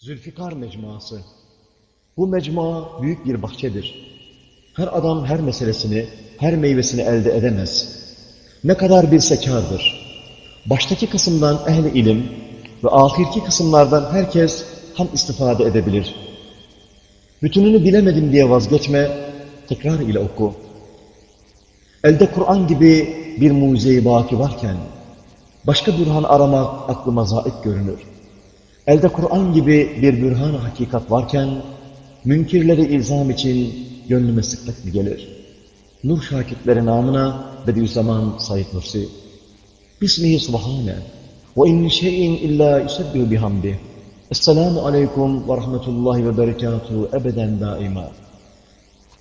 Zülfikar Mecmuası Bu mecmua büyük bir bahçedir. Her adam her meselesini, her meyvesini elde edemez. Ne kadar bilse kârdır. Baştaki kısımdan ehli ilim ve ahirki kısımlardan herkes ham istifade edebilir. Bütününü bilemedim diye vazgeçme, tekrar ile oku. Elde Kur'an gibi bir mucize-i baki varken, başka bürhan aramak aklıma zayıf görünür. Elde Kur'an gibi bir bürhan hakikat varken, münkirleri ilzam için gönlüme sıklık mı gelir? Nur şakitleri namına Bediüzzaman Said Nursi. Bismihi subhane ve in şeyin illa yusebbihu bihamdih. Esselamu aleyküm ve rahmetullahi ve berekatuhu ebeden daima.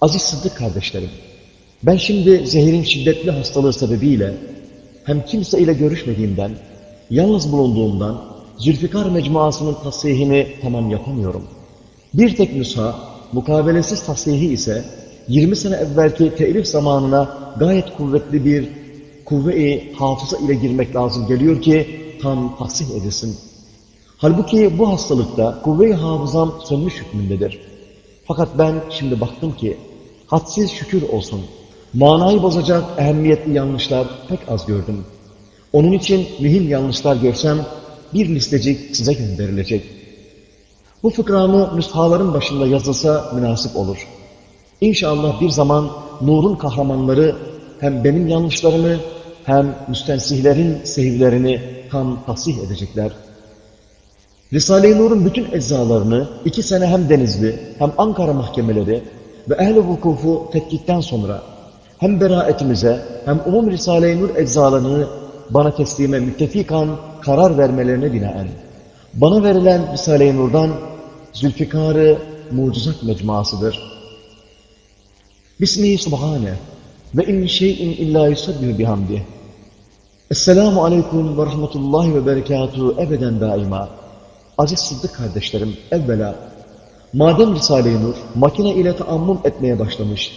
Aziz Sıddık kardeşlerim, ben şimdi zehirin şiddetli hastalığı sebebiyle hem kimse ile görüşmediğimden, yalnız bulunduğumdan Zülfikar mecmuasının tasihini tamam yapamıyorum. Bir tek nüsha, mukabelesiz tasihi ise 20 sene evvelki telif zamanına gayet kuvvetli bir kuvve-i hafıza ile girmek lazım geliyor ki tam tahsih edilsin. Halbuki bu hastalıkta kuvve-i hafızam sönmüş hükmündedir. Fakat ben şimdi baktım ki hadsiz şükür olsun. Manayı bozacak ehemmiyetli yanlışlar pek az gördüm. Onun için mühim yanlışlar görsem bir listecik size gönderilecek. Bu fıkramı nüshaların başında yazılsa münasip olur. İnşallah bir zaman nurun kahramanları hem benim yanlışlarımı hem müstensihlerin sehivlerini tam tahsih edecekler. Risale-i Nur'un bütün eczalarını iki sene hem Denizli hem Ankara mahkemeleri ve ehl-i vukufu tetkikten sonra hem beraetimize hem umum Risale-i Nur eczalarını bana teslime müttefikan karar vermelerine binaen bana verilen Risale-i Nur'dan Zülfikar'ı mucizat mecmuasıdır. Bismihi subhane ve in şeyin illa yusabbihu bihamdih. Esselamu aleyküm ve rahmetullahi ve berekatuhu ebeden daima. Aziz Sıddık kardeşlerim, evvela, madem Risale-i Nur makine ile taammum etmeye başlamış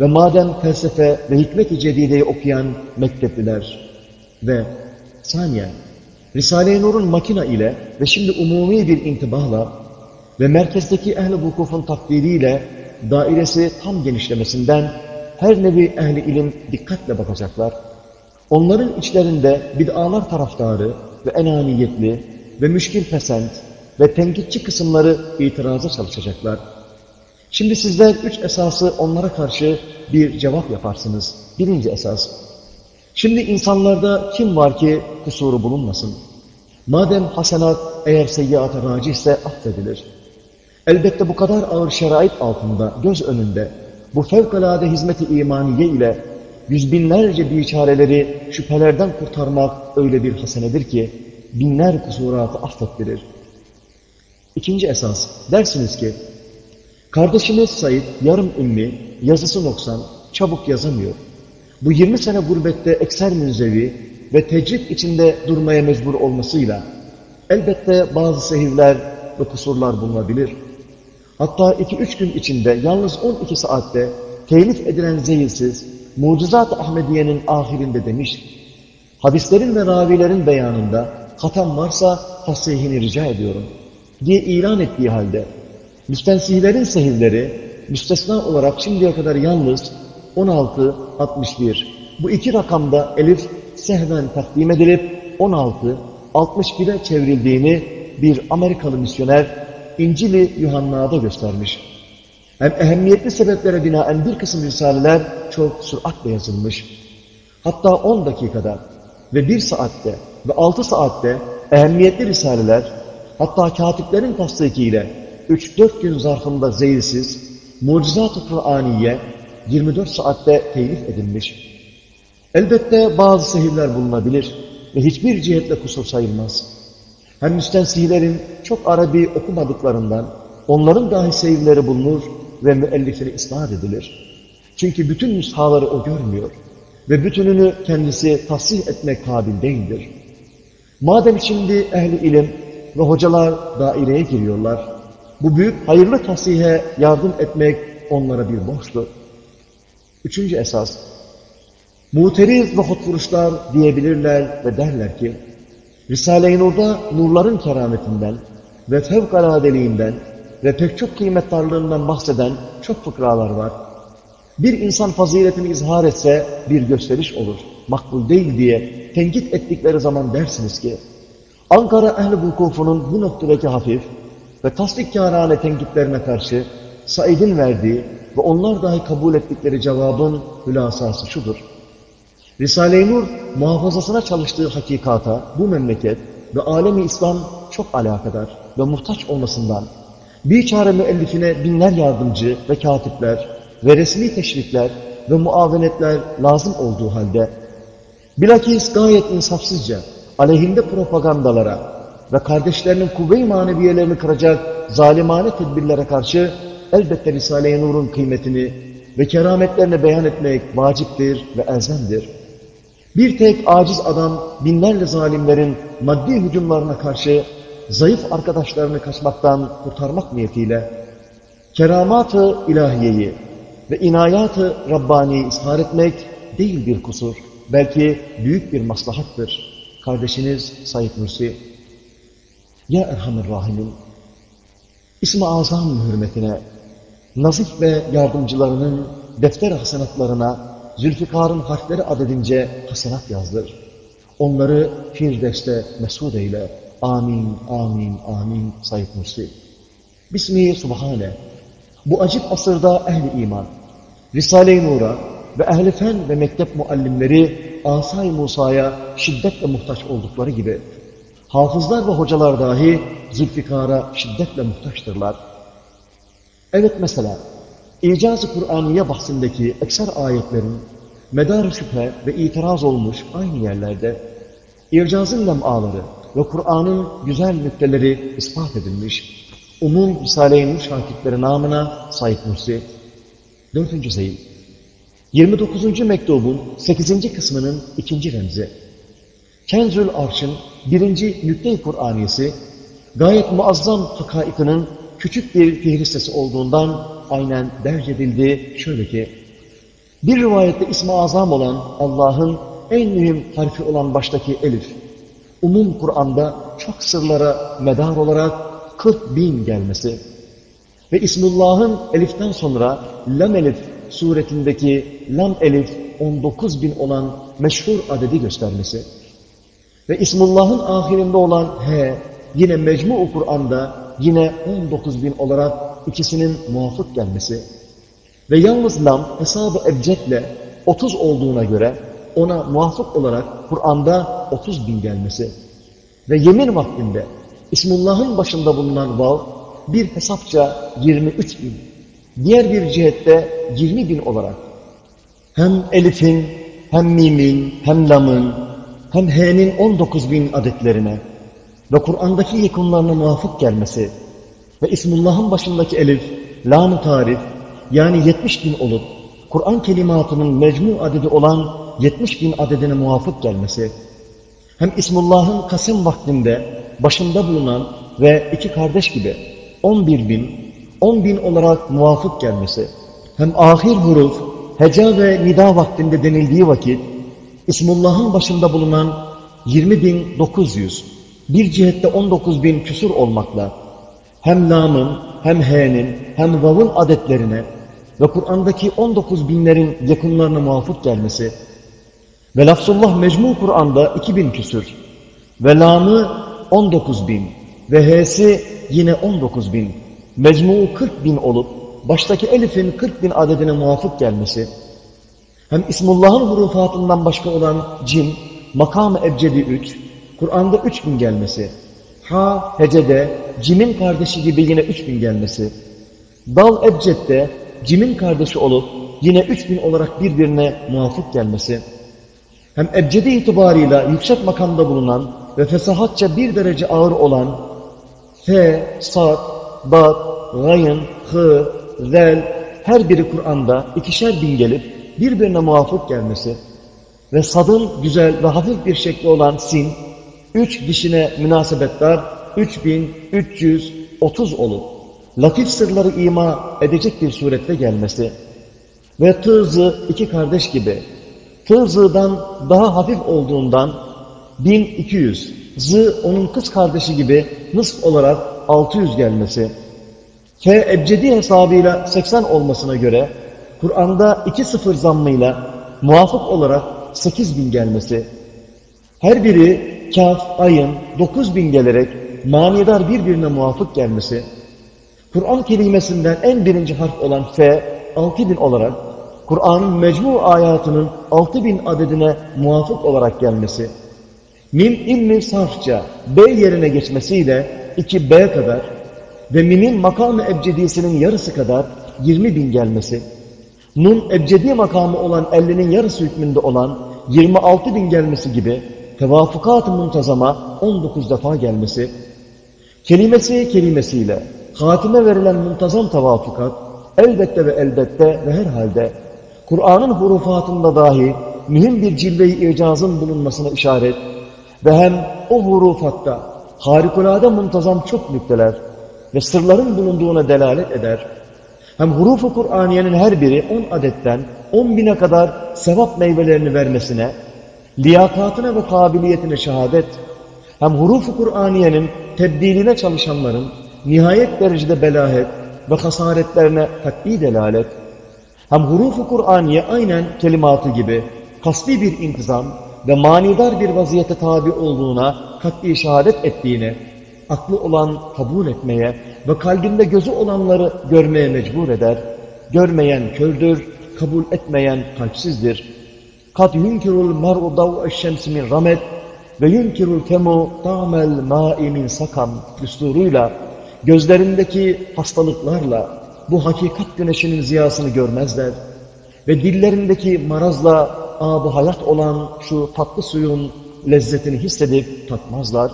ve madem felsefe ve hikmet-i cedideyi okuyan mektepliler ve saniye, Risale-i Nur'un makina ile ve şimdi umumi bir intibahla ve merkezdeki ehl-i vukufun takdiriyle dairesi tam genişlemesinden her nevi ehli ilim dikkatle bakacaklar. Onların içlerinde bid'alar taraftarı ve enaniyetli ve müşkil pesent ve tenkitçi kısımları itiraza çalışacaklar. Şimdi sizler üç esası onlara karşı bir cevap yaparsınız. Birinci esas. Şimdi insanlarda kim var ki kusuru bulunmasın? Madem hasenat eğer seyyiata racihse affedilir. Elbette bu kadar ağır şerait altında, göz önünde, bu fevkalade hizmeti imaniye ile yüz binlerce biçareleri şüphelerden kurtarmak öyle bir hasenedir ki, binler kusuratı affettirir. İkinci esas, dersiniz ki, kardeşimiz Said yarım ümmi, yazısı noksan, çabuk yazamıyor. Bu 20 sene gurbette ekser münzevi ve tecrit içinde durmaya mecbur olmasıyla, elbette bazı sehivler ve kusurlar bulunabilir. Hatta iki üç gün içinde yalnız 12 saatte telif edilen zehirsiz, Mucizat-ı Ahmediye'nin ahirinde demiş, hadislerin ve ravilerin beyanında hatam varsa tasihini rica ediyorum diye ilan ettiği halde, müstensihlerin sehirleri müstesna olarak şimdiye kadar yalnız 16, 61, bu iki rakamda elif sehven takdim edilip 16, 61'e çevrildiğini bir Amerikalı misyoner İncil-i Yuhanna'da göstermiş. Hem ehemmiyetli sebeplere binaen bir kısım risaleler çok süratle yazılmış. Hatta 10 dakikada ve 1 saatte ve 6 saatte ehemmiyetli risaleler, hatta katiplerin tasdikiyle 3-4 gün zarfında zehirsiz, mucizat-ı Kur'aniye 24 saatte telif edilmiş. Elbette bazı sehirler bulunabilir ve hiçbir cihetle kusur sayılmaz. Hem müstensihilerin çok Arabi okumadıklarından onların dahi seyirleri bulunur ve müellifleri isnat edilir. Çünkü bütün nüshaları o görmüyor ve bütününü kendisi tahsih etmek kabil değildir. Madem şimdi ehli ilim ve hocalar daireye giriyorlar, bu büyük hayırlı tahsihe yardım etmek onlara bir borçtur. Üçüncü esas, muteriz ve hotvuruşlar diyebilirler ve derler ki, Risale-i Nur'da nurların kerametinden ve fevkaladeliğinden ve pek çok kıymetdarlığından bahseden çok fıkralar var. Bir insan faziletini izhar etse bir gösteriş olur. Makbul değil diye tenkit ettikleri zaman dersiniz ki Ankara ehl-i vukufunun bu noktadaki hafif ve tasdikkârâne tenkitlerine karşı Said'in verdiği ve onlar dahi kabul ettikleri cevabın hülasası şudur. Risale-i Nur muhafazasına çalıştığı hakikata bu memleket ve alemi İslam çok alakadar ve muhtaç olmasından bir çare müellifine binler yardımcı ve katipler ve resmi teşvikler ve muavenetler lazım olduğu halde bilakis gayet insafsızca aleyhinde propagandalara ve kardeşlerinin kuvve-i maneviyelerini kıracak zalimane tedbirlere karşı elbette Risale-i Nur'un kıymetini ve kerametlerini beyan etmek vaciptir ve elzemdir. Bir tek aciz adam binlerle zalimlerin maddi hücumlarına karşı zayıf arkadaşlarını kaçmaktan kurtarmak niyetiyle keramat-ı ilahiyeyi ve inayat-ı Rabbani'yi ishar etmek değil bir kusur, belki büyük bir maslahattır. Kardeşiniz Said Nursi, Ya Erhamir Rahimin, İsmi Azam hürmetine, nazif ve yardımcılarının defter hasenatlarına Zülfikar'ın harfleri adedince hasenat yazdır. Onları Firdevs'te mesud eyle. Amin, amin, amin Said Nursi. Bismihi Subhane. Bu acip asırda ehli iman, Risale-i Nur'a ve ehli fen ve mektep muallimleri Asay Musa'ya şiddetle muhtaç oldukları gibi, hafızlar ve hocalar dahi Zülfikar'a şiddetle muhtaçtırlar. Evet mesela, İcaz-ı Kur'aniye bahsindeki ekser ayetlerin medar şüphe ve itiraz olmuş aynı yerlerde, İcaz'ın lem'aları ve Kur'an'ın güzel nükteleri ispat edilmiş, umum Risale-i Nur şakitleri namına Said Nursi, 4. Zeyn, 29. mektubun 8. kısmının ikinci remzi, Kenzül Arş'ın birinci nükte-i Kur'aniyesi, gayet muazzam hakaikinin küçük bir fihristesi olduğundan aynen derc edildi. Şöyle ki, bir rivayette ismi azam olan Allah'ın en mühim harfi olan baştaki elif, umum Kur'an'da çok sırlara medar olarak 40 bin gelmesi ve İsmullah'ın eliften sonra lam elif suretindeki lam elif 19 bin olan meşhur adedi göstermesi ve İsmullah'ın ahirinde olan he yine mecmu Kur'an'da yine 19 bin olarak ikisinin muvafık gelmesi ve yalnız lam hesabı ebcetle 30 olduğuna göre ona muvafık olarak Kur'an'da 30 bin gelmesi ve yemin vaktinde İsmullah'ın başında bulunan vav bir hesapça 23 bin, diğer bir cihette 20 bin olarak hem elifin, hem mimin, hem lamın, hem h'nin 19 bin adetlerine ve Kur'an'daki yekunlarına muvafık gelmesi ve İsmullah'ın başındaki elif, lam-ı tarif yani 70 bin olup Kur'an kelimatının mecmu adedi olan 70 bin adedine muvafık gelmesi hem İsmullah'ın Kasım vaktinde başında bulunan ve iki kardeş gibi 11 bin, 10 bin olarak muvafık gelmesi hem ahir huruf, heca ve nida vaktinde denildiği vakit İsmullah'ın başında bulunan 20.900 bir cihette 19 bin küsur olmakla hem lamın hem h'nin hem vav'ın adetlerine ve Kur'an'daki 19 binlerin yakınlarına muvafık gelmesi ve lafzullah mecmu Kur'an'da 2000 küsür ve lamı 19 bin ve h'si yine 19 bin mecmu 40 bin olup baştaki elifin 40 bin adedine muvafık gelmesi hem İsmullah'ın hurufatından başka olan cim makam-ı ebcedi 3 Kur'an'da 3 bin gelmesi ha hecede cimin kardeşi gibi yine 3 bin gelmesi dal ebcedde cimin kardeşi olup yine 3 bin olarak birbirine muvafık gelmesi hem ebcedi itibarıyla yüksek makamda bulunan ve fesahatça bir derece ağır olan F, Sad, Bad, Gayın, Hı, Zel her biri Kur'an'da ikişer bin gelip birbirine muvafık gelmesi ve Sad'ın güzel ve hafif bir şekli olan Sin, üç dişine münasebetler 3330 olup latif sırları ima edecek bir surette gelmesi ve tığzı iki kardeş gibi tığzıdan daha hafif olduğundan 1200 zı onun kız kardeşi gibi nısf olarak 600 gelmesi, F ebcedi hesabıyla 80 olmasına göre Kur'an'da 2 sıfır zammıyla muvafık olarak 8000 gelmesi, her biri kaf, ayın 9000 gelerek manidar birbirine muvafık gelmesi, Kur'an kelimesinden en birinci harf olan F 6000 olarak Kur'an'ın mecmu ayatının 6000 adedine muvafık olarak gelmesi, Mim ilmi sarfça B yerine geçmesiyle 2B kadar ve Mim'in makamı ebcedisinin yarısı kadar 20 bin gelmesi, Nun ebcedi makamı olan 50'nin yarısı hükmünde olan 26 bin gelmesi gibi tevafukat-ı muntazama 19 defa gelmesi, kelimesi kelimesiyle hatime verilen muntazam tevafukat elbette ve elbette ve herhalde Kur'an'ın hurufatında dahi mühim bir cilve-i icazın bulunmasına işaret ve hem o hurufatta harikulade muntazam çok nükteler ve sırların bulunduğuna delalet eder. Hem hurufu Kur'aniyenin her biri 10 adetten 10 bine kadar sevap meyvelerini vermesine, liyakatına ve kabiliyetine şehadet, hem hurufu Kur'aniyenin tebdiline çalışanların nihayet derecede belahet ve hasaretlerine kat'i delalet, hem hurufu Kur'aniye aynen kelimatı gibi kasbi bir intizam ve manidar bir vaziyete tabi olduğuna kat'i şehadet ettiğini, aklı olan kabul etmeye ve kalbinde gözü olanları görmeye mecbur eder. Görmeyen kördür, kabul etmeyen kalpsizdir. Kat yunkirul mar'u dav'e şemsi min ramet ve yunkirul temu ta'mel ma'i min sakam düsturuyla gözlerindeki hastalıklarla bu hakikat güneşinin ziyasını görmezler ve dillerindeki marazla ab hayat olan şu tatlı suyun lezzetini hissedip tatmazlar.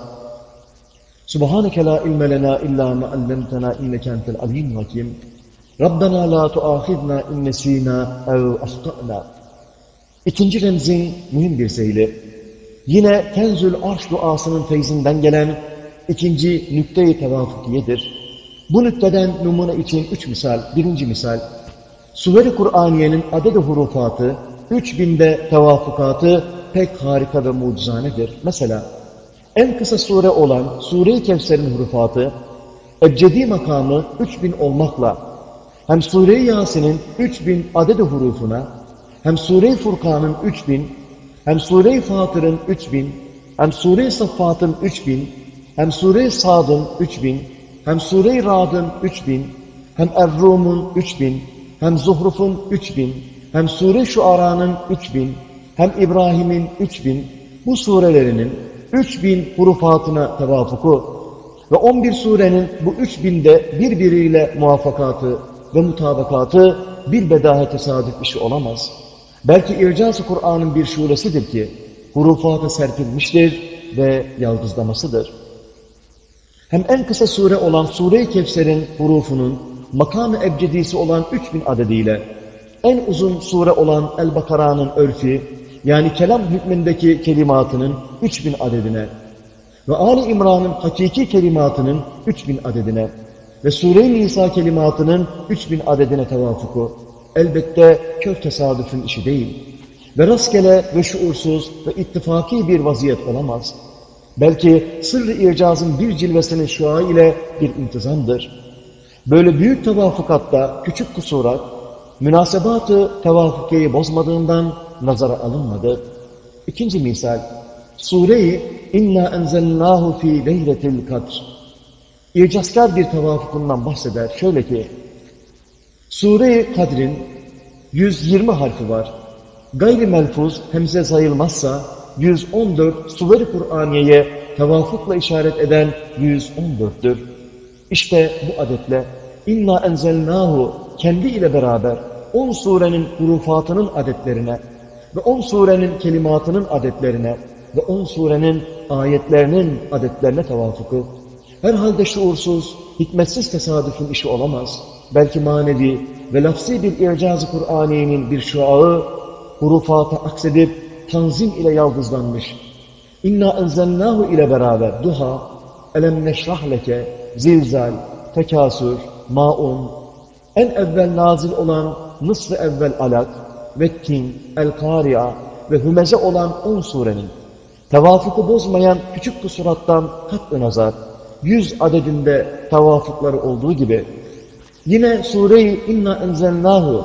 Subhaneke la ilme lena illa ma allamtana inneke alim hakim. Rabbena la tuahidna in nesina ev ahtana. İkinci remzin mühim bir seyli. Yine Kenzül Arş duasının feyzinden gelen ikinci nükte-i tevafukiyedir. Bu nükteden numune için üç misal. Birinci misal, Suveri Kur'aniyenin aded-i hurufatı, üç binde tevafukatı pek harika ve mucizanedir. Mesela, en kısa sure olan Sure-i Kevser'in hurufatı, ebcedi makamı 3000 olmakla, hem Sure-i Yasin'in 3000 aded-i hurufuna, hem Sure-i Furkan'ın 3000, hem Sure-i Fatır'ın 3000, hem Sure-i Saffat'ın 3000, hem Sure-i Sad'ın 3000, hem Sure-i Ra'd'ın 3000, hem Er-Rum'un 3000, hem Zuhruf'un 3000, hem Sure-i Şuara'nın 3000, hem İbrahim'in 3000, bu surelerinin 3000 hurufatına tevafuku ve 11 surenin bu 3000'de birbiriyle muvaffakatı ve mutabakatı bir bedahe tesadüf işi olamaz. Belki ircaz-ı Kur'an'ın bir şuresidir ki hurufatı serpilmiştir ve yaldızlamasıdır. Hem en kısa sure olan Sure-i Kevser'in hurufunun makam-ı ebcedisi olan 3000 adediyle en uzun sure olan El-Bakara'nın örfi yani kelam hükmündeki kelimatının 3000 adedine ve Ali İmran'ın hakiki kelimatının 3000 adedine ve Sure-i Nisa kelimatının 3000 adedine tevafuku elbette kör tesadüfün işi değil ve rastgele ve şuursuz ve ittifaki bir vaziyet olamaz. Belki sırrı icazın bir cilvesinin şua ile bir intizamdır. Böyle büyük tevafukatta küçük kusurat, münasebatı tevafukeyi bozmadığından nazara alınmadı. İkinci misal, Sure-i İnna enzelnahu fi leyletil kadr. İcazkar bir tevafukundan bahseder. Şöyle ki, Sure-i Kadr'in 120 harfi var. Gayri melfuz hemze sayılmazsa 114 Suver-i Kur'aniye'ye tevafukla işaret eden 114'tür. İşte bu adetle inna enzelnahu kendi ile beraber 10 surenin hurufatının adetlerine ve 10 surenin kelimatının adetlerine ve 10 surenin ayetlerinin adetlerine tevafuku herhalde şuursuz, hikmetsiz tesadüfün işi olamaz. Belki manevi ve lafzi bir icaz-ı Kur'aniyenin bir şuağı hurufata aksedip tanzim ile yaldızlanmış. İnna enzelnahu ile beraber duha, elem neşrah leke, zilzal, tekasür, maun, en evvel nazil olan nısf-ı evvel alak, vettin, el-kariya ve hümeze olan on surenin tevafuku bozmayan küçük kusurattan kat nazar yüz adedinde tevafukları olduğu gibi yine Sure-i İnna enzelnahu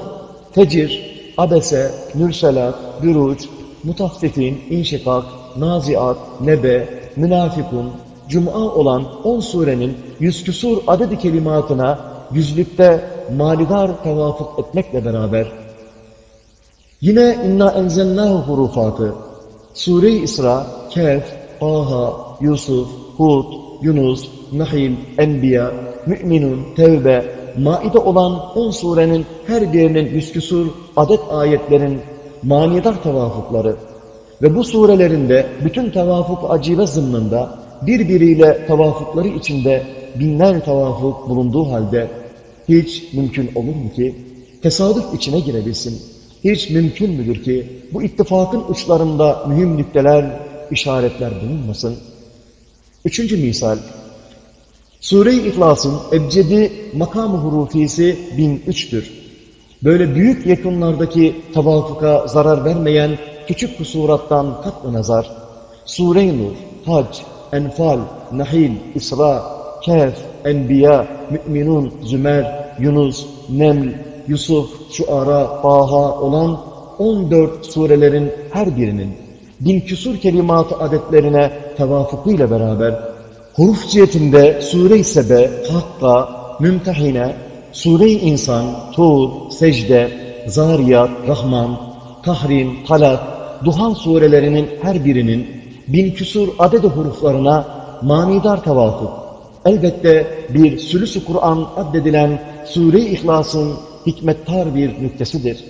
Fecir, Abese, Mürselat, Büruç, Mutaffifin, İnşikak, Naziat, Nebe, Münafikun, Cuma olan on surenin yüz küsur adedi kelimatına yüzlükte malidar tevafuk etmekle beraber yine inna enzelnahu hurufatı Sure-i İsra, Kehf, Aha, Yusuf, Hud, Yunus, Nahil, Enbiya, Mü'minun, Tevbe, Maide olan on surenin her birinin yüz küsur adet ayetlerin manidar tevafukları ve bu surelerinde bütün tevafuk acibe zımnında birbiriyle tevafukları içinde binler tevafuk bulunduğu halde hiç mümkün olur mu ki tesadüf içine girebilsin? Hiç mümkün müdür ki bu ittifakın uçlarında mühim nükteler, işaretler bulunmasın? Üçüncü misal, Sure-i İhlas'ın ebcedi makam-ı hurufisi 1003'tür. Böyle büyük yakınlardaki tavafuka zarar vermeyen küçük kusurattan katlı nazar, Sure-i Nur, Hac, Enfal, Nahil, İsra, Kehf, Enbiya, Mü'minun, Zümer, Yunus, Neml, Yusuf, Şuara, Baha olan 14 surelerin her birinin bin küsur kelimatı adetlerine tevafukuyla beraber huruf cihetinde Sure-i Sebe, Hakka, Mümtehine, Sure-i İnsan, Tur, Secde, Zariyat, Rahman, Tahrim, Talak, Duhan surelerinin her birinin bin küsur adedi huruflarına manidar tevafuk. Elbette bir sülüsü Kur'an addedilen Sure-i İhlas'ın hikmettar bir nüktesidir.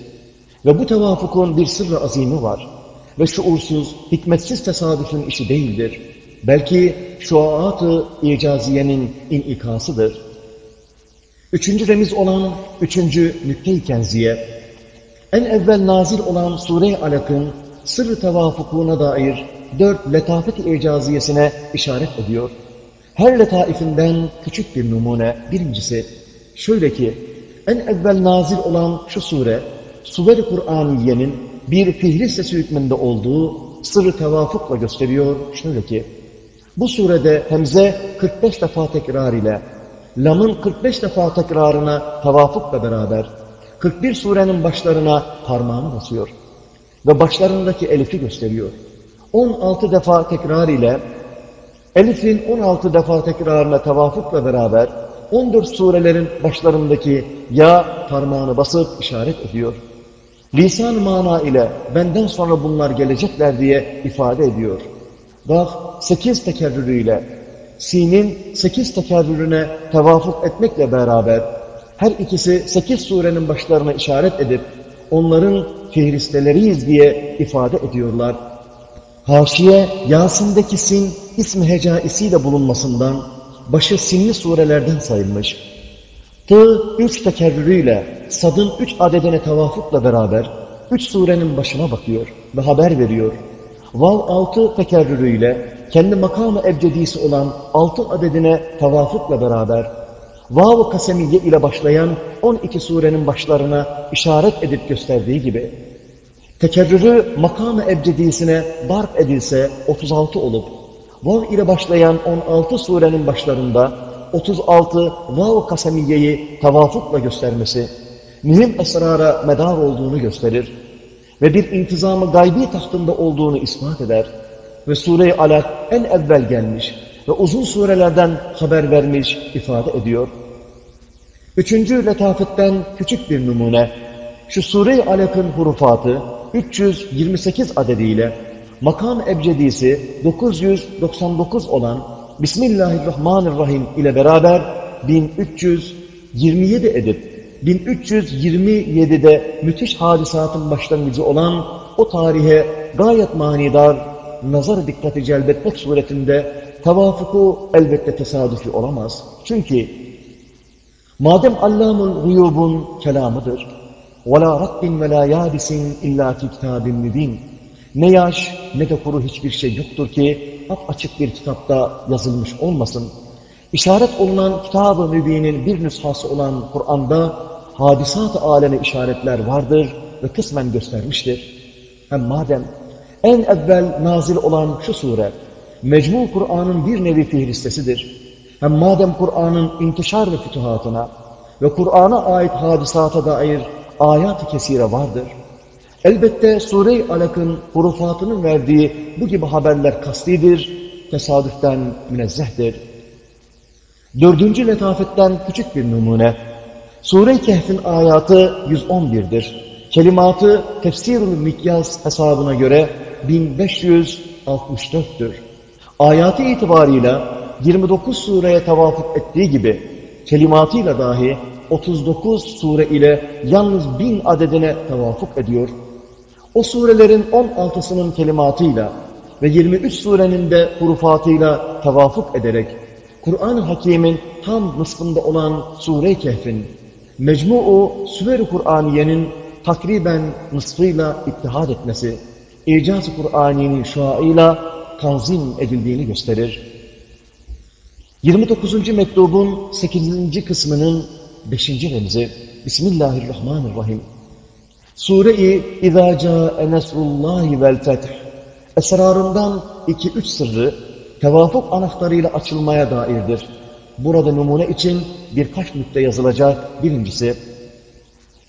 Ve bu tevafukun bir sırrı azimi var. Ve şuursuz, hikmetsiz tesadüfün işi değildir. Belki şuaat-ı icaziyenin inikasıdır. Üçüncü remiz olan üçüncü nükte-i kenziye, en evvel nazil olan Sure-i Alak'ın sırrı tevafukuna dair dört letafet-i icaziyesine işaret ediyor. Her letaifinden küçük bir numune, birincisi, şöyle ki, en evvel nazil olan şu sure, Suver-i Kur'aniye'nin bir fihristesi hükmünde olduğu sırrı tevafukla gösteriyor. Şöyle ki, bu surede Hemze 45 defa tekrar ile, Lam'ın 45 defa tekrarına tevafukla beraber, 41 surenin başlarına parmağını basıyor ve başlarındaki elifi gösteriyor. 16 defa tekrar ile, elifin 16 defa tekrarına tevafukla beraber, 14 surelerin başlarındaki ya parmağını basıp işaret ediyor. Lisan mana ile benden sonra bunlar gelecekler diye ifade ediyor. Gaf 8 tekerrürüyle, sinin 8 tekerrürüne tevafuk etmekle beraber her ikisi 8 surenin başlarına işaret edip onların fihristeleriyiz diye ifade ediyorlar. Haşiye Yasin'deki sin ismi hecaisiyle bulunmasından başı sinli surelerden sayılmış. Tı üç tekerrürüyle sadın üç adedine tevafukla beraber üç surenin başına bakıyor ve haber veriyor. Vav altı tekerrürüyle kendi makamı ebcedisi olan altı adedine tevafukla beraber vav kasemiye ile başlayan 12 surenin başlarına işaret edip gösterdiği gibi tekerrürü makamı ebcedisine darp edilse 36 olup vav ile başlayan 16 surenin başlarında 36 vav kasemiyeyi tevafukla göstermesi mühim esrara medar olduğunu gösterir ve bir intizamı gaybi tahtında olduğunu ispat eder ve sure-i alak en evvel gelmiş ve uzun surelerden haber vermiş ifade ediyor. Üçüncü letafetten küçük bir numune, şu sure-i alakın hurufatı 328 adediyle makam ebcedisi 999 olan Bismillahirrahmanirrahim ile beraber 1327 edip 1327'de müthiş hadisatın başlangıcı olan o tarihe gayet manidar nazar dikkati celbetmek suretinde tevafuku elbette tesadüfi olamaz. Çünkü madem Allamul Guyub'un kelamıdır وَلَا رَقٍ وَلَا يَابِسٍ اِلَّا فِي كِتَابٍ مُب۪ينَ Ne yaş ne de kuru hiçbir şey yoktur ki açık bir kitapta yazılmış olmasın. İşaret olunan kitab-ı mübinin bir nüshası olan Kur'an'da hadisat-ı işaretler vardır ve kısmen göstermiştir. Hem madem en evvel nazil olan şu sure, mecmu Kur'an'ın bir nevi fihristesidir. Hem madem Kur'an'ın intişar ve fütuhatına ve Kur'an'a ait hadisata dair ayat-ı kesire vardır. Elbette Sure-i Alak'ın hurufatının verdiği bu gibi haberler kastidir, tesadüften münezzehtir. Dördüncü letafetten küçük bir numune. Sure-i Kehf'in ayatı 111'dir. Kelimatı tefsir-ül mikyas hesabına göre 1564'tür. Ayatı itibarıyla 29 sureye tevafuk ettiği gibi kelimatıyla dahi 39 sure ile yalnız bin adedine tevafuk ediyor. O surelerin 16'sının kelimatıyla ve 23 surenin de hurufatıyla tevafuk ederek Kur'an-ı Hakim'in tam nısfında olan Sure-i Kehf'in mecmu-u Süver-i Kur'aniye'nin takriben nısfıyla ittihad etmesi, icaz-ı Kur'ani'nin şuayla tanzim edildiğini gösterir. 29. mektubun 8. kısmının 5. remzi Bismillahirrahmanirrahim. Sure-i İzâ câe nesrullâhi vel feth esrarından 2-3 sırrı tevafuk anahtarıyla açılmaya dairdir. Burada numune için birkaç nükte yazılacak. Birincisi,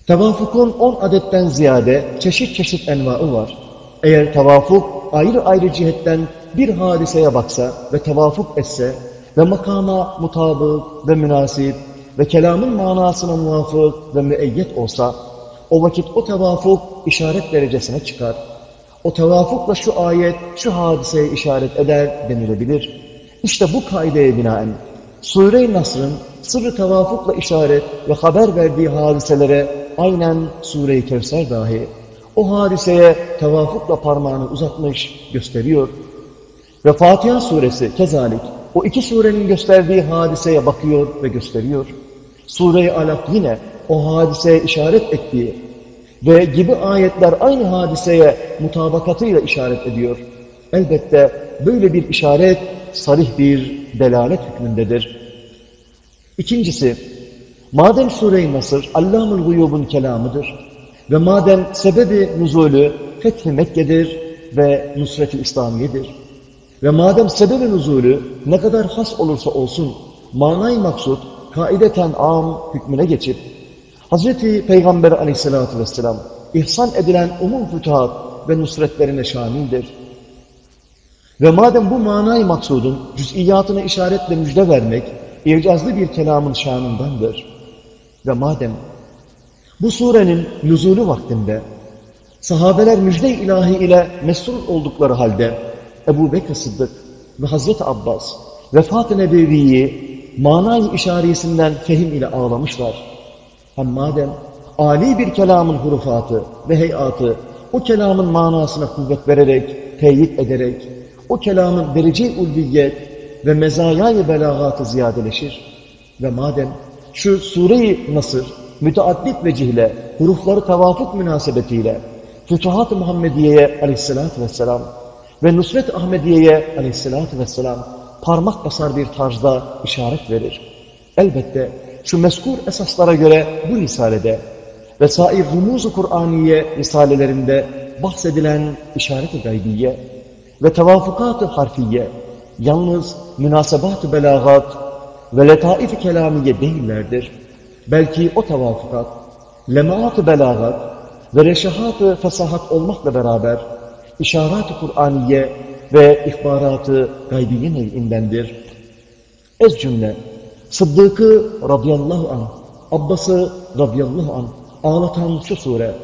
tevafukun 10 adetten ziyade çeşit çeşit envaı var. Eğer tevafuk ayrı ayrı cihetten bir hadiseye baksa ve tevafuk etse ve makama mutabık ve münasip ve kelamın manasına muvafık ve müeyyet olsa, o vakit o tevafuk işaret derecesine çıkar. O tevafukla şu ayet, şu hadiseye işaret eder denilebilir. İşte bu kaideye binaen Sure-i Nasr'ın sırrı tevafukla işaret ve haber verdiği hadiselere aynen Sure-i Kevser dahi o hadiseye tevafukla parmağını uzatmış gösteriyor. Ve Fatiha suresi kezalik o iki surenin gösterdiği hadiseye bakıyor ve gösteriyor. Sure-i Alak yine o hadiseye işaret ettiği ve gibi ayetler aynı hadiseye mutabakatıyla işaret ediyor. Elbette böyle bir işaret sarih bir delalet hükmündedir. İkincisi, madem Sure-i Nasır Allamul Guyub'un kelamıdır ve madem sebebi nuzulü Fethi Mekke'dir ve Nusret-i İslamiye'dir ve madem sebebi nuzulü ne kadar has olursa olsun manay maksut kaideten am hükmüne geçip Hz. Peygamber aleyhissalatü vesselam ihsan edilen umum fütuhat ve nusretlerine şamildir. Ve madem bu manayı maksudun cüz'iyatına işaretle müjde vermek icazlı bir kelamın şanındandır. Ve madem bu surenin nüzulü vaktinde sahabeler müjde ilahi ile mesrur oldukları halde Ebu Bekir Sıddık ve Hazreti Abbas vefat-ı nebeviyi manay işaresinden fehim ile ağlamışlar. Hem madem Ali bir kelamın hurufatı ve heyatı o kelamın manasına kuvvet vererek, teyit ederek, o kelamın derece ulviyet ve mezayay belagatı ziyadeleşir. Ve madem şu Sure-i Nasır müteaddit vecihle, hurufları tevafuk münasebetiyle Fütuhat-ı Muhammediye'ye aleyhissalatü vesselam ve Nusret Ahmediye'ye aleyhissalatü vesselam parmak basar bir tarzda işaret verir. Elbette şu meskur esaslara göre bu risalede ve sair Rumuz-u Kur'aniye risalelerinde bahsedilen işaret-i gaybiye ve tevafukat-ı harfiye yalnız münasebat-ı belagat ve letaif-i kelamiye değillerdir. Belki o tevafukat, lemaat-ı belagat ve reşahat-ı fesahat olmakla beraber işaret-i Kur'aniye ve ihbarat-ı gaybiye nevindendir. Ez cümle, Sıddık'ı radıyallahu anh, Abbas'ı radıyallahu anh ağlatan şu sure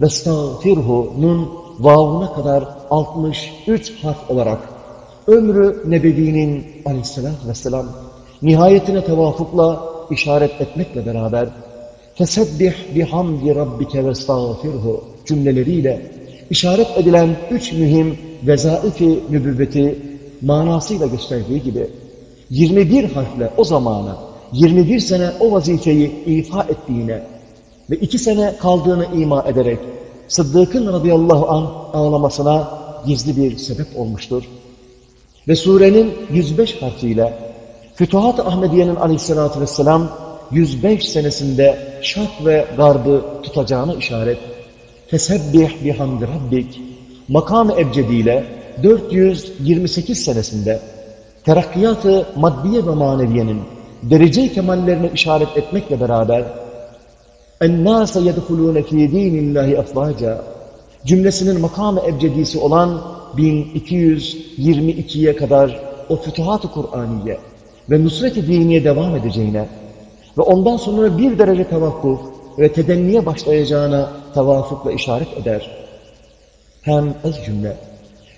Vestağfirhu'nun vavuna kadar 63 harf olarak ömrü nebevinin aleyhissalatü vesselam nihayetine tevafukla işaret etmekle beraber fesebbih bihamdi rabbike vestağfirhu cümleleriyle işaret edilen üç mühim vezaifi nübüvveti manasıyla gösterdiği gibi 21 harfle o zamana 21 sene o vazifeyi ifa ettiğine ve iki sene kaldığını ima ederek Sıddık'ın radıyallahu an ağlamasına gizli bir sebep olmuştur. Ve surenin 105 harfiyle Fütuhat-ı Ahmediye'nin aleyhissalatü vesselam 105 senesinde şark ve garbı tutacağını işaret. Tesebbih bihamdi rabbik makam-ı ebcediyle 428 senesinde terakkiyatı maddiye ve maneviyenin derece kemallerine işaret etmekle beraber اَنَّاسَ يَدْخُلُونَ ف۪ي د۪ينِ اللّٰهِ اَفْضَاجًا cümlesinin makamı ebcedisi olan 1222'ye kadar o fütuhat-ı Kur'aniye ve nusret-i diniye devam edeceğine ve ondan sonra bir derece tevakkuf ve tedenniye başlayacağına tevafukla işaret eder. Hem ez cümle.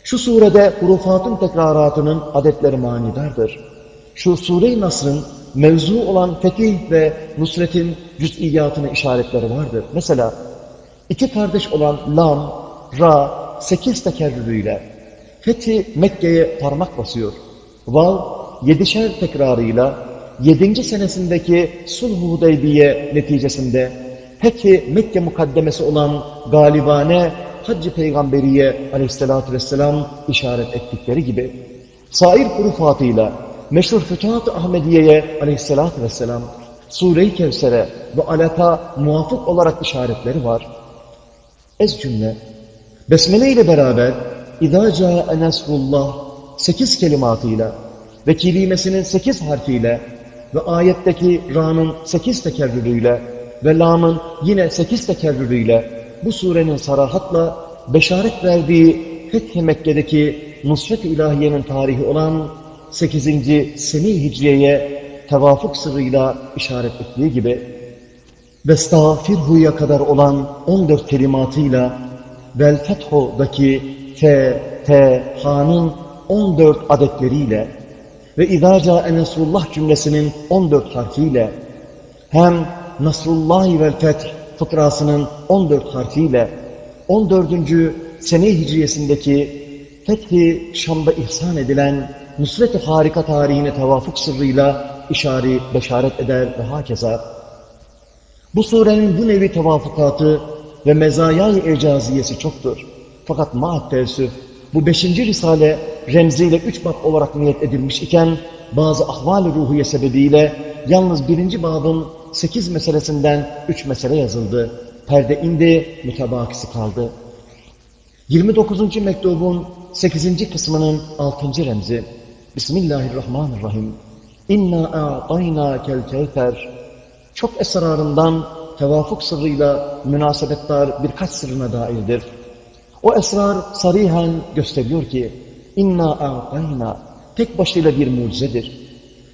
Şu surede hurufatın tekraratının adetleri manidardır. Şu sure-i Nasr'ın mevzu olan fetih ve nusretin cüz'iyatına işaretleri vardır. Mesela iki kardeş olan Lam, Ra, sekiz tekerrürüyle fethi Mekke'ye parmak basıyor. Vav, yedişer tekrarıyla yedinci senesindeki Sulh-u Hudeybiye neticesinde fethi Mekke mukaddemesi olan galibane Hacı Peygamberiye aleyhissalatü vesselam işaret ettikleri gibi sair hurufatıyla meşhur Fütuhat-ı Ahmediye'ye aleyhissalatü vesselam Sure-i Kevser'e ve alaka muvafık olarak işaretleri var. Ez cümle. Besmele ile beraber اِذَا جَاءَ نَسْرُ اللّٰهِ sekiz kelimatıyla ve kelimesinin sekiz harfiyle ve ayetteki ra'nın sekiz tekerrürüyle ve lamın yine sekiz tekerrürüyle bu surenin sarahatla beşaret verdiği Fethi Mekke'deki Nusret-i İlahiye'nin tarihi olan 8. Seni Hicriye'ye tevafuk sırrıyla işaret ettiği gibi Vestağfirhu'ya kadar olan 14 kelimatıyla Vel Fethu'daki F, T, Ha'nın 14 adetleriyle ve İzâ câe Nesrullah cümlesinin 14 harfiyle hem Nasrullahi vel Feth fıkrasının 14 harfiyle 14. sene hicriyesindeki Fethi Şam'da ihsan edilen Nusret-i Harika tarihine tevafuk sırrıyla işari beşaret eder ve hakeza. Bu surenin bu nevi tevafukatı ve mezayay icaziyesi çoktur. Fakat maat bu beşinci risale remziyle üç bab olarak niyet edilmiş iken bazı ahval-i ruhiye sebebiyle yalnız birinci babın sekiz meselesinden üç mesele yazıldı. Perde indi, mütebakisi kaldı. 29. mektubun 8. kısmının 6. remzi Bismillahirrahmanirrahim İnna a'tayna kel kevfer Çok esrarından tevafuk sırrıyla münasebetler birkaç sırrına dairdir. O esrar sarihen gösteriyor ki inna a'tayna tek başıyla bir mucizedir.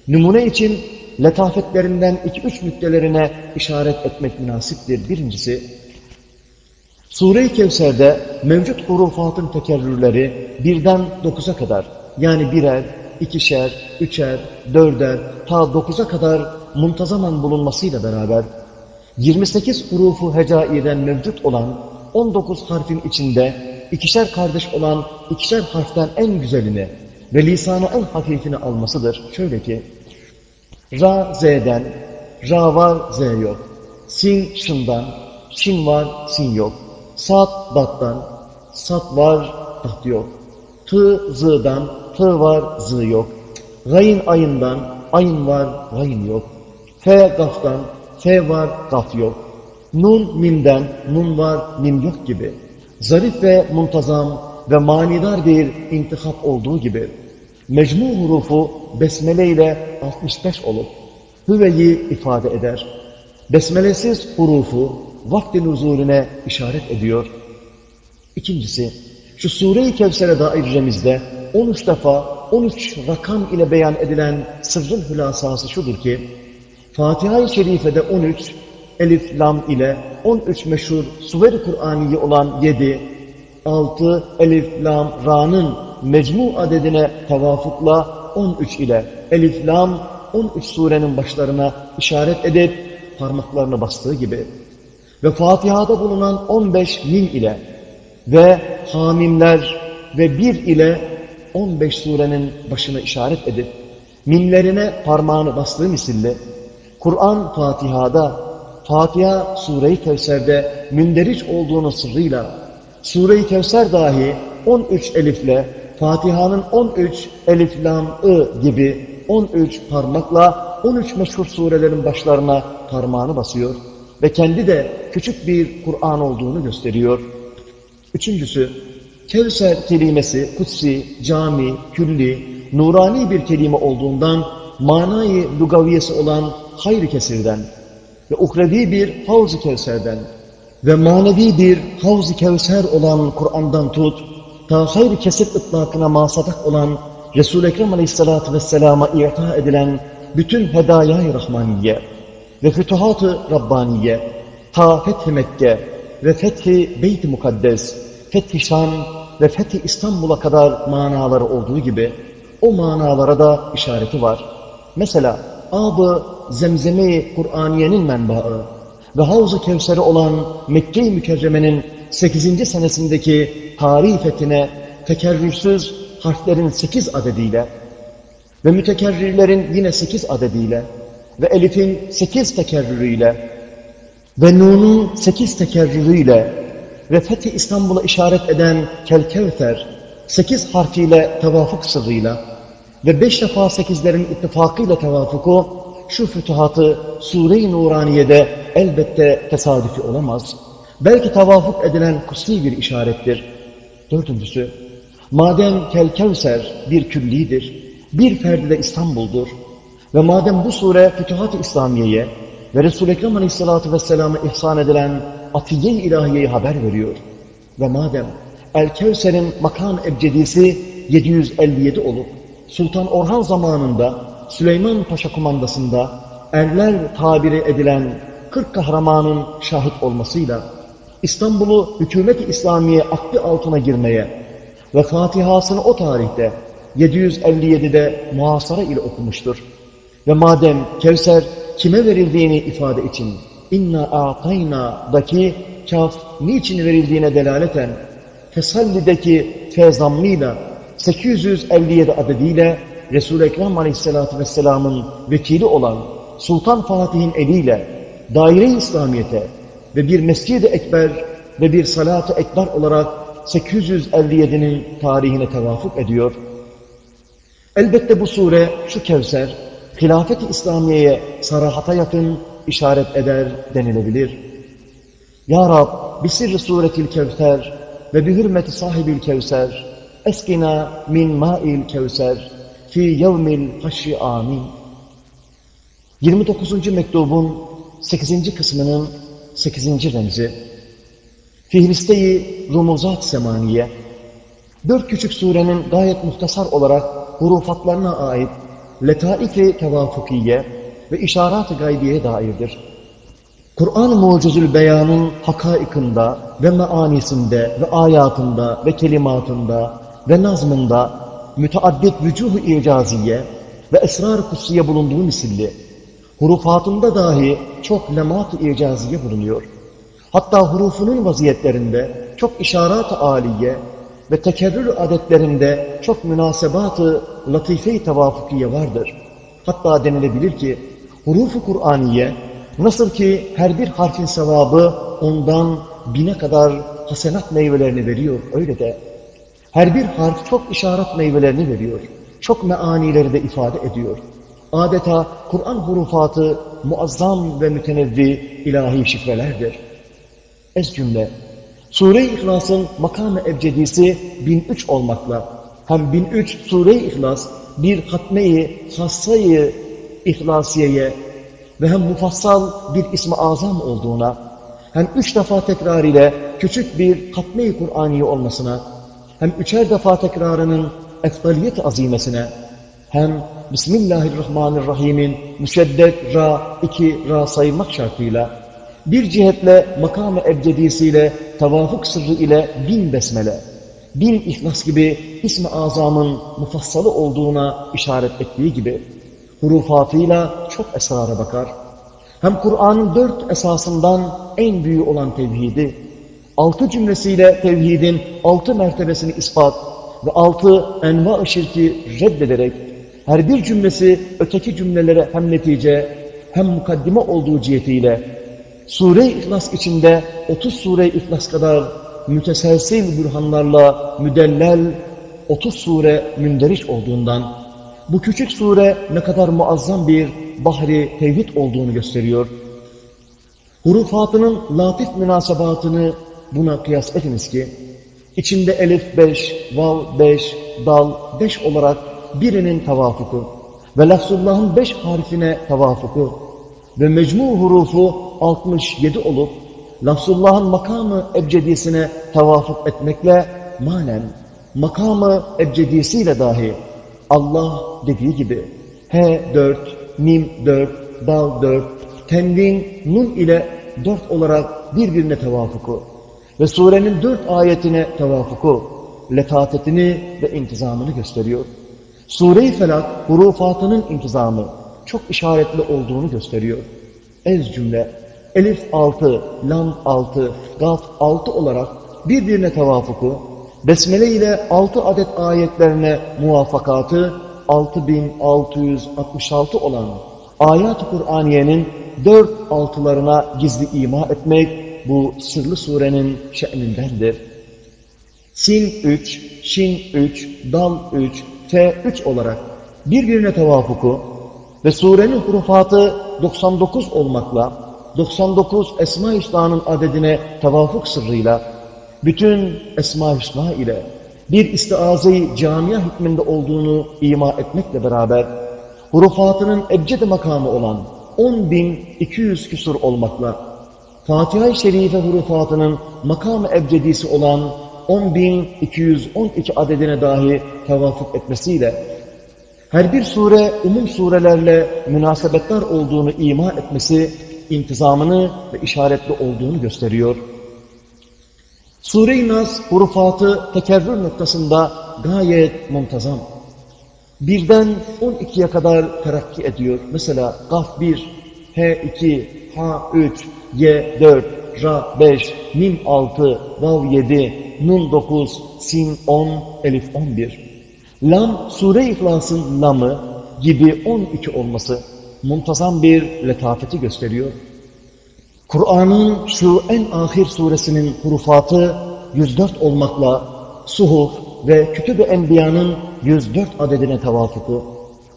Numune için letafetlerinden iki üç nüktelerine işaret etmek münasiptir. Birincisi, Sure-i Kevser'de mevcut hurufatın tekerrürleri birden dokuza kadar yani birer, ikişer, üçer, dörder ta dokuza kadar muntazaman bulunmasıyla beraber 28 hurufu hecaiden mevcut olan 19 harfin içinde ikişer kardeş olan ikişer harften en güzelini ve lisanı en hafifini almasıdır. Şöyle ki, Ra Z'den, Ra var Z yok. Sin Şın'dan, Şin var Sin yok. Sat Dat'tan, Sat var Dat yok. Tı Z'dan, Tı var Z yok. Gayın ayından, ayın var gayın yok. F Gaf'tan, F var Gaf yok. Nun mimden, nun var mim yok gibi. Zarif ve muntazam ve manidar bir intihap olduğu gibi mecmu hurufu besmele ile 65 olup hüveyi ifade eder. Besmelesiz hurufu vakti nuzulüne işaret ediyor. İkincisi, şu Sure-i Kevser'e dair remizde 13 defa 13 rakam ile beyan edilen sırrın hülasası şudur ki, Fatiha-i Şerife'de 13, Elif, Lam ile 13 meşhur Suver-i Kur'aniye olan 7, 6, Elif, Lam, Ra'nın mecmu adedine tevafukla 13 ile Elif, Lam 13 surenin başlarına işaret edip parmaklarını bastığı gibi ve Fatiha'da bulunan 15 mim ile ve hamimler ve 1 ile 15 surenin başına işaret edip mimlerine parmağını bastığı misilli Kur'an Fatiha'da Fatiha Sure-i Kevser'de münderiç olduğunu sırrıyla Sure-i Kevser dahi 13 elifle Fatiha'nın 13 elif, lam, ı gibi 13 parmakla 13 meşhur surelerin başlarına parmağını basıyor ve kendi de küçük bir Kur'an olduğunu gösteriyor. Üçüncüsü, Kevser kelimesi kutsi, cami, külli, nurani bir kelime olduğundan manayı lugaviyesi olan hayr kesirden ve ukrevi bir havz-ı kevserden ve manevi bir havz-ı kevser olan Kur'an'dan tut, ta hayr kesir ıtlakına masadak olan Resul-i Ekrem Aleyhisselatü Vesselam'a i'ta edilen bütün hedaya-i Rahmaniye ve fütuhat-ı Rabbaniye, ta Fethi Mekke ve Fethi Beyt-i Mukaddes, Fethi Şam ve Fethi İstanbul'a kadar manaları olduğu gibi o manalara da işareti var. Mesela ab-ı zemzeme Kur'aniyenin menbaı ve Havz-ı Kevser'i olan Mekke-i Mükerreme'nin 8. senesindeki tarih fethine tekerrürsüz harflerin 8 adediyle ve mütekerrirlerin yine 8 adediyle ve elifin 8 tekerrürüyle ve nunun 8 tekerrürüyle ve Fethi İstanbul'a işaret eden Kelkevter 8 harfiyle tevafuk sırrıyla ve 5 defa 8'lerin ittifakıyla tevafuku şu fütuhatı Sure-i Nuraniye'de elbette tesadüfi olamaz. Belki tevafuk edilen kusli bir işarettir. Dördüncüsü, madem Kelkevser bir küllidir, bir ferdi de İstanbul'dur ve madem bu sure Fütuhat-ı İslamiye'ye ve Resul-i Ekrem Aleyhisselatü Vesselam'a ihsan edilen Atiye-i İlahiye'yi haber veriyor ve madem El-Kevser'in makam ebcedisi 757 olup Sultan Orhan zamanında Süleyman Paşa kumandasında erler tabiri edilen 40 kahramanın şahit olmasıyla İstanbul'u hükümet-i İslamiye aklı altına girmeye ve Fatihasını o tarihte 757'de muhasara ile okumuştur. Ve madem Kevser kime verildiğini ifade için inna a'tayna'daki kaf niçin verildiğine delaleten Fesallideki fezammıyla 857 adediyle Resul-i Ekrem Aleyhisselatü Vesselam'ın vekili olan Sultan Fatih'in eliyle daire-i İslamiyet'e ve bir Mescid-i Ekber ve bir Salat-ı Ekber olarak 857'nin tarihine tevafuk ediyor. Elbette bu sure şu Kevser, hilafet-i İslamiye'ye sarahata yakın işaret eder denilebilir. Ya Rab, bisirri suretil kevser ve bi hürmeti sahibil kevser, eskina min ma'il kevser, fi yevmil haşri amin. 29. mektubun 8. kısmının 8. remzi. Fihriste-i Rumuzat Semaniye, dört küçük surenin gayet muhtasar olarak hurufatlarına ait letaif-i tevafukiye ve işarat-ı gaybiye dairdir. Kur'an-ı Mucizül Beyan'ın hakaikında ve meanisinde ve ayatında ve kelimatında ve nazmında müteaddit vücuh-u icaziye ve esrar-ı kutsiye bulunduğu misilli, hurufatında dahi çok lemat-ı icaziye bulunuyor. Hatta hurufunun vaziyetlerinde çok işarat-ı aliye ve tekerrür adetlerinde çok münasebat-ı latife-i tevafukiye vardır. Hatta denilebilir ki hurufu Kur'aniye nasıl ki her bir harfin sevabı ondan bine kadar hasenat meyvelerini veriyor öyle de her bir harf çok işaret meyvelerini veriyor. Çok meanileri de ifade ediyor. Adeta Kur'an hurufatı muazzam ve mütenevvi ilahi şifrelerdir. Ez cümle, Sure-i İhlas'ın makam-ı ebcedisi 1003 olmakla, hem 1003 Sure-i İhlas bir hatme-i hassayı ihlasiyeye ve hem mufassal bir ismi azam olduğuna, hem üç defa tekrar ile küçük bir hatme-i Kur'aniye olmasına, hem üçer defa tekrarının eftaliyet azimesine, hem Bismillahirrahmanirrahim'in müşeddet ra, iki ra sayılmak şartıyla, bir cihetle makam-ı ebcedisiyle, tavafuk sırrı ile bin besmele, bin ihlas gibi ismi azamın mufassalı olduğuna işaret ettiği gibi, hurufatıyla çok esrara bakar. Hem Kur'an'ın dört esasından en büyüğü olan tevhidi, altı cümlesiyle tevhidin altı mertebesini ispat ve altı enva-ı şirki reddederek, her bir cümlesi öteki cümlelere hem netice hem mukaddime olduğu cihetiyle Sure-i İhlas içinde 30 Sure-i İhlas kadar müteselsil bürhanlarla müdellel 30 sure münderiş olduğundan bu küçük sure ne kadar muazzam bir bahri tevhid olduğunu gösteriyor. Hurufatının latif münasebatını buna kıyas ediniz ki içinde elif 5, vav 5, dal 5 olarak birinin tavafuku ve lafzullahın beş harfine tavafuku ve mecmu hurufu 67 olup lafzullahın makamı ebcedisine tavafuk etmekle manen makamı ebcedisiyle dahi Allah dediği gibi H4, Mim 4, Dal 4, Tenvin, Nun ile dört olarak birbirine tevafuku ve surenin dört ayetine tevafuku, letafetini ve intizamını gösteriyor. Sure-i Felak hurufatının intizamı çok işaretli olduğunu gösteriyor. Ez cümle, elif altı, lam altı, gaf altı olarak birbirine tevafuku, besmele ile altı adet ayetlerine muvafakatı 6666 olan ayat-ı Kur'aniyenin dört altılarına gizli ima etmek bu sırlı surenin şe'nindendir. Sin 3, Şin 3, Dal 3, F 3 olarak birbirine tevafuku ve surenin hurufatı 99 olmakla 99 Esma-i adedine tevafuk sırrıyla bütün Esma-i Hüsna ile bir istiazayı camia hükmünde olduğunu ima etmekle beraber hurufatının ebced makamı olan 10.200 küsur olmakla Fatiha-i Şerife hurufatının makam-ı ebcedisi olan 10.212 adedine dahi tevafuk etmesiyle her bir sure umum surelerle münasebetler olduğunu ima etmesi intizamını ve işaretli olduğunu gösteriyor. Sure-i Nas hurufatı tekerrür noktasında gayet muntazam. Birden 12'ye kadar terakki ediyor. Mesela Gaf 1, H2, H3, Y4, Ra 5, Mim 6, Vav 7, Nun 9, Sin 10, Elif 11. Lam, Sure-i İhlas'ın lamı gibi 12 olması muntazam bir letafeti gösteriyor. Kur'an'ın şu en ahir suresinin hurufatı 104 olmakla Suhuf ve Kütüb-i Enbiya'nın 104 adedine tevafuku,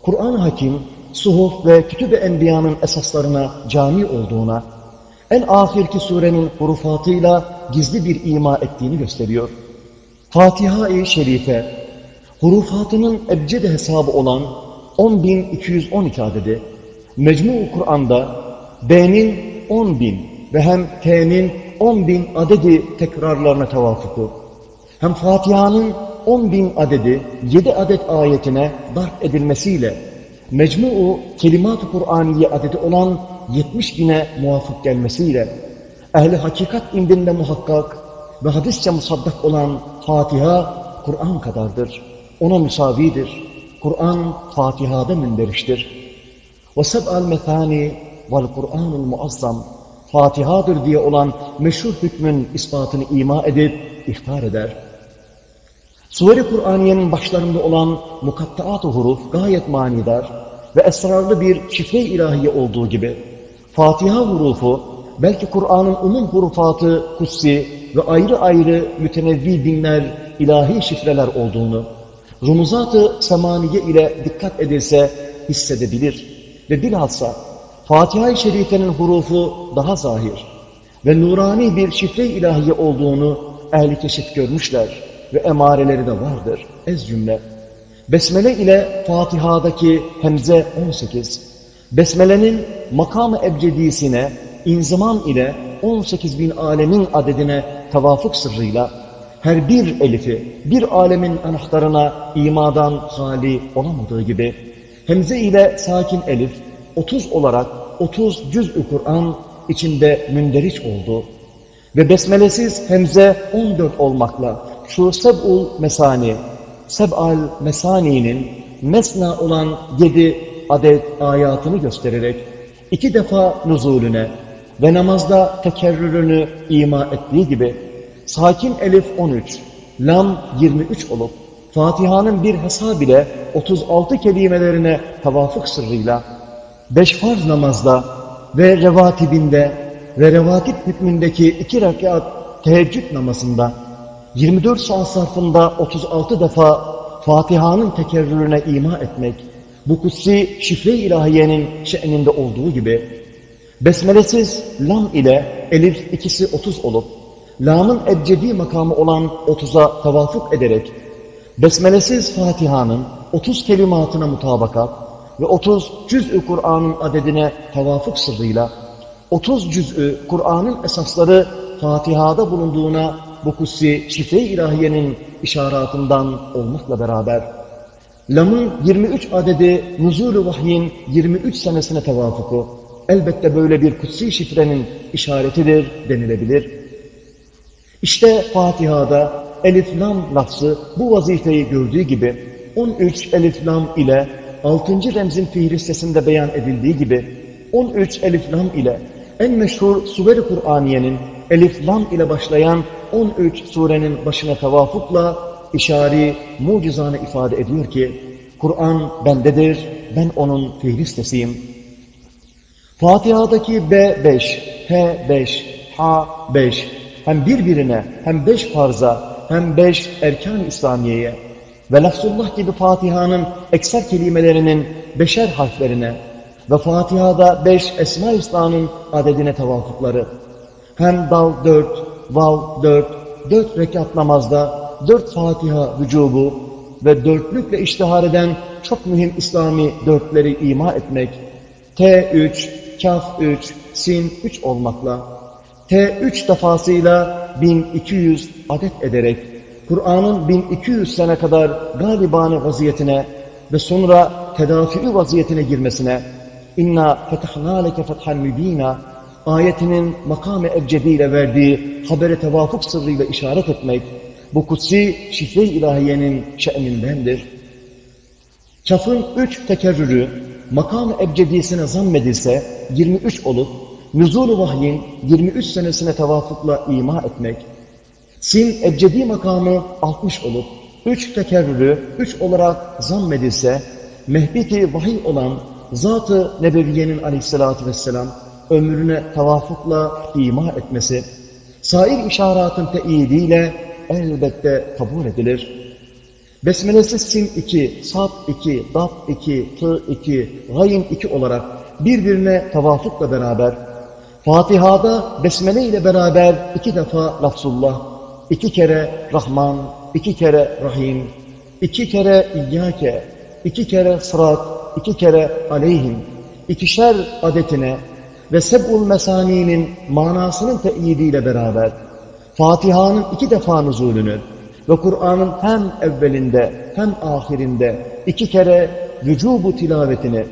Kur'an-ı Hakim, Suhuf ve Kütüb-i Enbiya'nın esaslarına cami olduğuna, en ahirki surenin hurufatıyla gizli bir ima ettiğini gösteriyor. Fatiha-i Şerife, hurufatının ebced hesabı olan 10.212 adedi, Mecmu-u Kur'an'da B'nin 10.000 ve hem T'nin 10.000 adedi tekrarlarına tevafuku, hem Fatiha'nın 10.000 adedi 7 adet ayetine darp edilmesiyle mecmu-u kelimat-ı Kur'aniye adedi olan 70 bine muvafık gelmesiyle ehli hakikat indinde muhakkak ve hadisçe musaddak olan Fatiha Kur'an kadardır. Ona müsavidir. Kur'an Fatiha'da münderiştir. Seb'al methani vel Kur'anul muazzam Fatiha'dır diye olan meşhur hükmün ispatını ima edip ihtar eder. Sure-i Kur'aniyenin başlarında olan mukattaat-ı huruf gayet manidar ve esrarlı bir şifre ilahiye olduğu gibi Fatiha hurufu belki Kur'an'ın umum hurufatı kutsi ve ayrı ayrı mütenevvi dinler, ilahi şifreler olduğunu rumuzat-ı semaniye ile dikkat edilse hissedebilir ve bilhassa Fatiha-i Şerife'nin hurufu daha zahir ve nurani bir şifre ilahiye olduğunu ehli keşif görmüşler ve emareleri de vardır. Ez cümle. Besmele ile Fatiha'daki Hemze 18, Besmele'nin makamı ebcedisine inziman ile 18 bin alemin adedine tevafuk sırrıyla her bir elifi bir alemin anahtarına imadan hali olamadığı gibi Hemze ile sakin elif 30 olarak 30 cüz-ü Kur'an içinde münderiç oldu. Ve besmelesiz hemze 14 olmakla şu seb'ul mesani, seb'al mesani'nin mesna olan 7 adet ayatını göstererek iki defa nuzulüne ve namazda tekerrürünü ima ettiği gibi sakin elif 13, lam 23 olup Fatiha'nın bir hesab ile 36 kelimelerine tavafuk sırrıyla beş farz namazda ve revatibinde ve revatip hükmündeki iki rekat teheccüd namazında 24 saat sarfında 36 defa Fatiha'nın tekerrürüne ima etmek, bu kutsi şifre-i ilahiyenin şe'ninde olduğu gibi, besmelesiz lam ile elif ikisi 30 olup, lamın ebcedi makamı olan 30'a tavafuk ederek, Besmelesiz Fatiha'nın 30 kelimatına mutabakat ve 30 cüz-ü Kur'an'ın adedine tevafuk sırrıyla 30 cüz'ü Kur'an'ın esasları Fatiha'da bulunduğuna bu kutsi şifre-i ilahiyenin işaratından olmakla beraber Lam'ın 23 adedi nuzul-u vahyin 23 senesine tevafuku elbette böyle bir kutsi şifrenin işaretidir denilebilir. İşte Fatiha'da elif lam lafzı bu vazifeyi gördüğü gibi 13 elif lam ile 6. remzin fihristesinde beyan edildiği gibi 13 elif lam ile en meşhur Suver-i Kur'aniye'nin elif lam ile başlayan 13 surenin başına tevafukla işari, mucizane ifade ediyor ki Kur'an bendedir, ben onun fihristesiyim. Fatiha'daki B5, H5, H5 hem birbirine hem beş farza hem beş erkan-ı İslamiye'ye ve lafzullah gibi Fatiha'nın ekser kelimelerinin beşer harflerine ve Fatiha'da beş Esma-i İslam'ın adedine tevafukları hem dal dört, val dört, dört rekat namazda dört Fatiha vücubu ve dörtlükle iştihar eden çok mühim İslami dörtleri ima etmek, T3, Kaf 3, Sin 3 olmakla, T3 defasıyla 1200 adet ederek, Kur'an'ın 1200 sene kadar galibane vaziyetine ve sonra tedafiü vaziyetine girmesine, İnna fetahna leke fethan mübina ayetinin makam-ı ebcediyle verdiği habere tevafuk sırrıyla işaret etmek, bu kutsi şifre-i ilahiyenin şe'nindendir. Kafın üç tekerrürü makam-ı ebcedisine zammedilse 23 olup, nüzul-u vahyin 23 senesine tevafukla ima etmek, sin ebcedi makamı 60 olup, üç tekerrürü üç olarak zammedilse, mehbiti vahiy olan Zat-ı Nebeviye'nin aleyhissalatü vesselam ömrüne tevafukla ima etmesi, sair işaratın teyidiyle elbette kabul edilir. Besmelesiz sin 2, sat 2, daf 2, tı 2, gayn 2 olarak birbirine tevafukla beraber, Fatiha'da besmele ile beraber iki defa lafzullah, iki kere Rahman, iki kere Rahim, iki kere İyyâke, iki kere Sırat, iki kere aleyhim, ikişer adetine ve seb'ul mesaninin manasının teyidiyle beraber Fatiha'nın iki defa nuzulünü ve Kur'an'ın hem evvelinde hem ahirinde iki kere vücubu tilavetini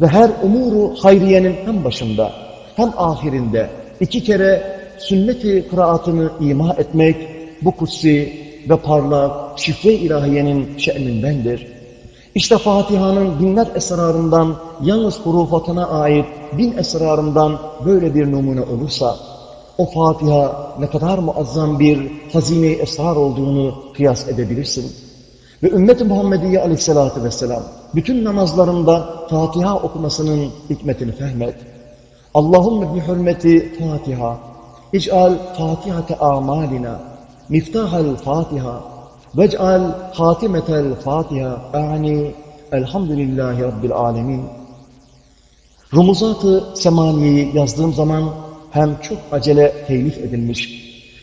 ve her umuru hayriyenin hem başında hem ahirinde iki kere sünnet-i kıraatını ima etmek bu kutsi ve parlak şifre-i ilahiyenin şe'nindendir. İşte Fatiha'nın binler esrarından yalnız hurufatına ait bin esrarından böyle bir numune olursa, o Fatiha ne kadar muazzam bir hazine-i esrar olduğunu kıyas edebilirsin. Ve ümmet-i Muhammediye aleyhissalatü vesselam bütün namazlarında Fatiha okumasının hikmetini fehmet. Allahümme bi hürmeti Fatiha, ic'al Fatihate amalina, miftahal Fatiha, vec'al hatimetel Fatiha, yani elhamdülillahi rabbil alemin. Rumuzat-ı Semaniye'yi yazdığım zaman hem çok acele telif edilmiş,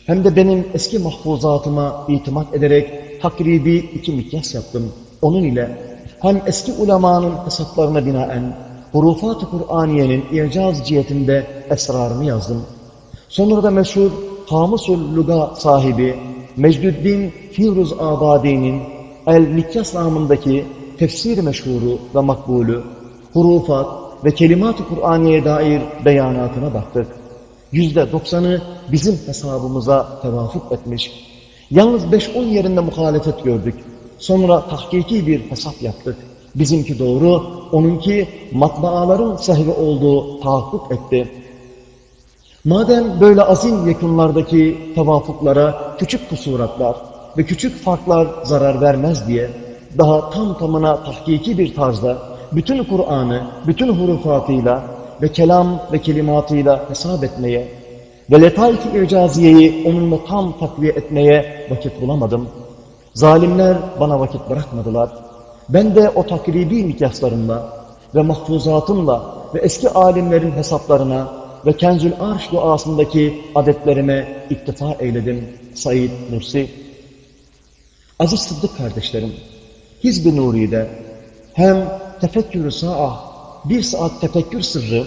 hem de benim eski mahfuzatıma itimat ederek takribi iki mikyas yaptım. Onun ile hem eski ulemanın hesaplarına binaen Hurufat-ı Kur'aniye'nin icaz cihetinde esrarını yazdım. Sonra da meşhur Kamusul Luga sahibi Mecdüddin Firuz Abadi'nin El-Mikyas namındaki tefsir meşhuru ve makbulü, hurufat ve kelimat-ı Kur'aniye'ye dair beyanatına baktık. Yüzde doksanı bizim hesabımıza tevafuk etmiş. Yalnız 5-10 yerinde muhalefet gördük. Sonra tahkiki bir hesap yaptık. Bizimki doğru, onunki matbaaların sahibi olduğu tahakkuk etti. Madem böyle azim yakınlardaki tevafuklara küçük kusuratlar ve küçük farklar zarar vermez diye daha tam tamına tahkiki bir tarzda bütün Kur'an'ı, bütün hurufatıyla ve kelam ve kelimatıyla hesap etmeye ve letaif-i icaziyeyi onunla tam takviye etmeye vakit bulamadım. Zalimler bana vakit bırakmadılar. Ben de o takribi mikyaslarımla ve mahfuzatımla ve eski alimlerin hesaplarına ve Kenzül Arş duasındaki adetlerime iktifa eyledim. Said Nursi Aziz Sıddık kardeşlerim, Hizb-i Nuri'de hem tefekkür-ü saah, bir saat tefekkür sırrı,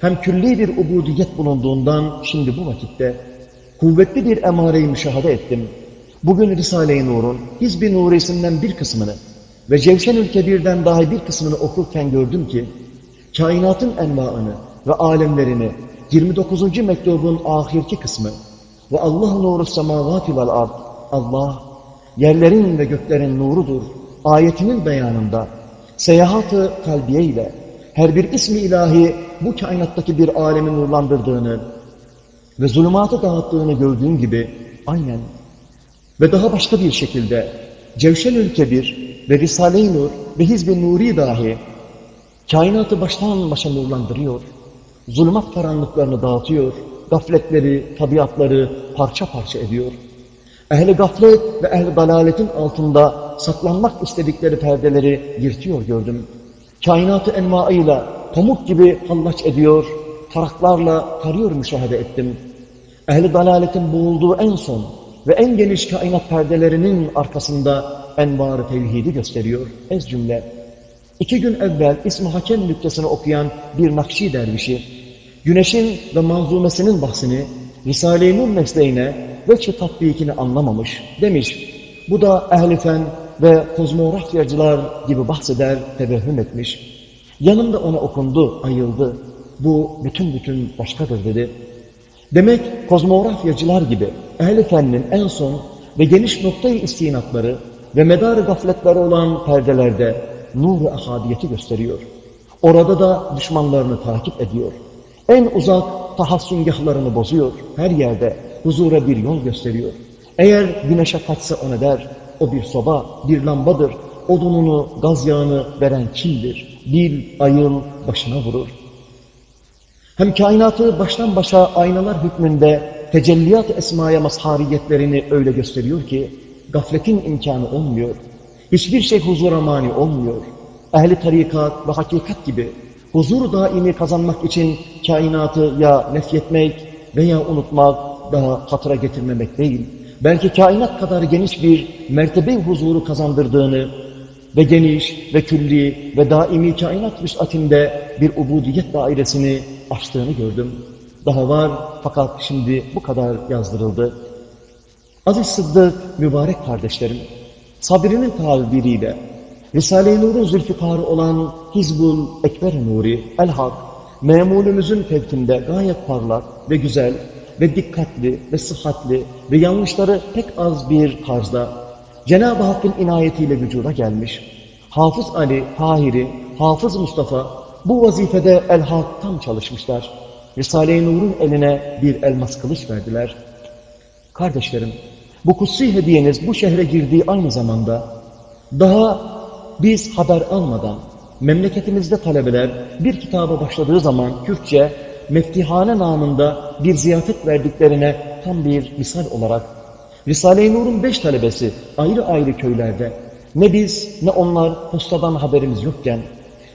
hem külli bir ubudiyet bulunduğundan şimdi bu vakitte kuvvetli bir emareyi müşahede ettim. Bugün Risale-i Nur'un Hizb-i Nuri'sinden bir kısmını ve Cevşenül Kebir'den dahi bir kısmını okurken gördüm ki, kainatın envaını ve alemlerini 29. mektubun ahirki kısmı. Ve Allah nuru semavati vel ard. Allah yerlerin ve göklerin nurudur. Ayetinin beyanında seyahat-ı kalbiye ile her bir ismi ilahi bu kainattaki bir alemi nurlandırdığını ve zulümatı dağıttığını gördüğüm gibi aynen ve daha başka bir şekilde Cevşenül Kebir ve Risale-i Nur ve Hizb-i Nuri dahi kainatı baştan başa nurlandırıyor, zulümat karanlıklarını dağıtıyor, gafletleri, tabiatları parça parça ediyor. Ehli gaflet ve ehli dalaletin altında saklanmak istedikleri perdeleri yırtıyor gördüm. Kainatı envaıyla pamuk gibi hallaç ediyor, taraklarla tarıyor müşahede ettim. Ehli dalaletin boğulduğu en son ve en geniş kainat perdelerinin arkasında envar-ı tevhidi gösteriyor. Ez cümle. İki gün evvel İsmi Hakem nüktesini okuyan bir Nakşi dervişi, güneşin ve manzumesinin bahsini Risale-i Nur mesleğine ve tatbikini anlamamış demiş. Bu da ehli ve kozmografyacılar gibi bahseder, tevehhüm etmiş. Yanımda ona okundu, ayıldı. Bu bütün bütün başkadır dedi. Demek kozmografyacılar gibi ehli en son ve geniş noktayı istinatları ve medar gafletleri olan perdelerde nur-u ahadiyeti gösteriyor. Orada da düşmanlarını takip ediyor. En uzak tahassüngahlarını bozuyor. Her yerde huzura bir yol gösteriyor. Eğer güneşe kaçsa o ne der? O bir soba, bir lambadır. Odununu, gaz yağını veren kimdir? Bil, ayıl, başına vurur. Hem kainatı baştan başa aynalar hükmünde tecelliyat-ı esmaya mazhariyetlerini öyle gösteriyor ki gafletin imkanı olmuyor. Hiçbir şey huzura mani olmuyor. Ehli tarikat ve hakikat gibi huzur daimi kazanmak için kainatı ya nefyetmek veya unutmak daha hatıra getirmemek değil. Belki kainat kadar geniş bir mertebe huzuru kazandırdığını ve geniş ve külli ve daimi kainat vüsatinde bir ubudiyet dairesini açtığını gördüm. Daha var fakat şimdi bu kadar yazdırıldı. Aziz Sıddık, mübarek kardeşlerim, sabrinin tabiriyle Risale-i Nur'un zülfikarı olan Hizbul Ekber Nuri, El-Hak, memulümüzün fevkinde gayet parlak ve güzel ve dikkatli ve sıhhatli ve yanlışları pek az bir tarzda Cenab-ı Hakk'ın inayetiyle vücuda gelmiş. Hafız Ali, Tahiri, Hafız Mustafa bu vazifede El-Hak tam çalışmışlar. Risale-i Nur'un eline bir elmas kılıç verdiler. Kardeşlerim, bu kutsi hediyeniz bu şehre girdiği aynı zamanda daha biz haber almadan memleketimizde talebeler bir kitaba başladığı zaman Kürtçe meftihane namında bir ziyafet verdiklerine tam bir misal olarak Risale-i Nur'un beş talebesi ayrı ayrı köylerde ne biz ne onlar postadan haberimiz yokken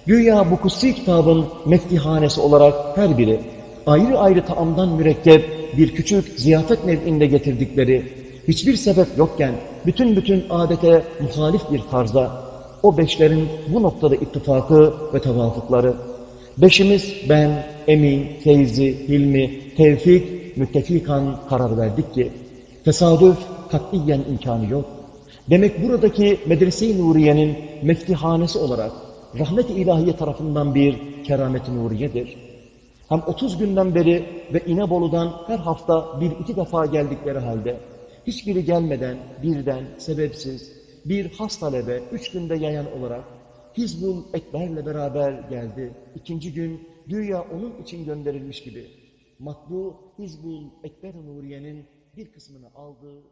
güya bu kutsi kitabın meftihanesi olarak her biri ayrı ayrı taamdan mürekkep bir küçük ziyafet nev'inde getirdikleri hiçbir sebep yokken bütün bütün adete muhalif bir tarzda o beşlerin bu noktada ittifakı ve tevafukları. Beşimiz ben, Emin, Feyzi, Hilmi, Tevfik, müttefikan karar verdik ki tesadüf katiyen imkanı yok. Demek buradaki Medrese-i Nuriye'nin meftihanesi olarak rahmet-i ilahiye tarafından bir keramet-i nuriyedir. Hem 30 günden beri ve İnebolu'dan her hafta bir iki defa geldikleri halde hiçbiri gelmeden birden sebepsiz bir has talebe üç günde yayan olarak Hizbul Ekber'le beraber geldi. İkinci gün güya onun için gönderilmiş gibi matbu Hizbul Ekber Nuriye'nin bir kısmını aldı